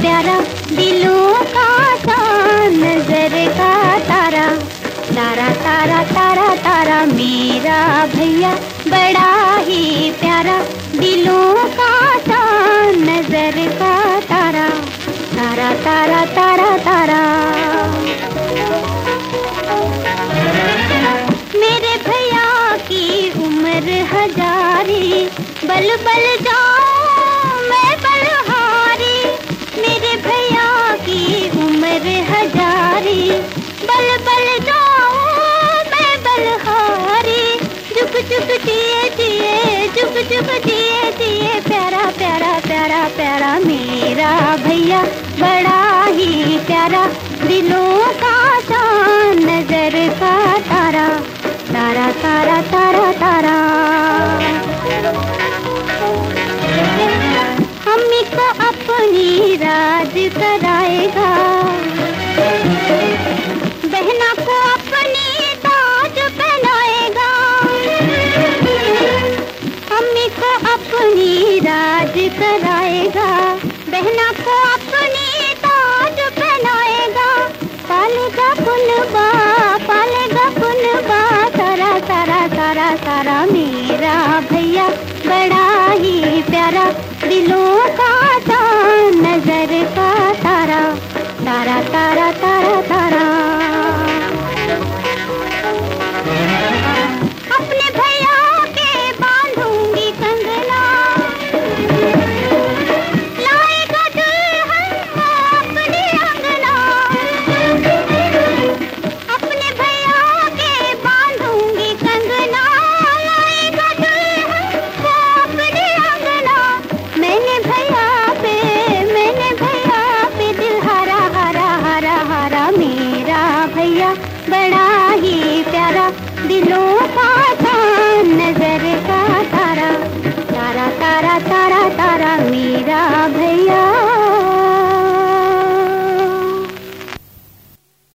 प्यारा दिलों का सा नज़र का तारा। तारा तारा तारा तारा मेरा भैया। बड़ा ही प्यारा दिलों का सा नज़र का तारा। तारा तारा तारा तारा। मेरे भैया की उम्र हजारी। बल बल जा चुप चुप जिए जिए, प्यारा प्यारा प्यारा प्यारा मेरा भैया। बड़ा ही प्यारा, दिलों का शान, नज़र का तारा। तारा तारा तारा तारा। अम्मी को अपनी राज कराएगा लेकर आएगा बहना को अपनी ताज पहनाएगा। पालेगा फुलबा पालेगा फुलबा। सारा सारा सारा सारा मेरा भैया। बड़ा ही प्यारा दिलों का दान नज़र का तारा। तारा तारा तारा, तारा। बड़ा ही प्यारा दिलों का नज़र का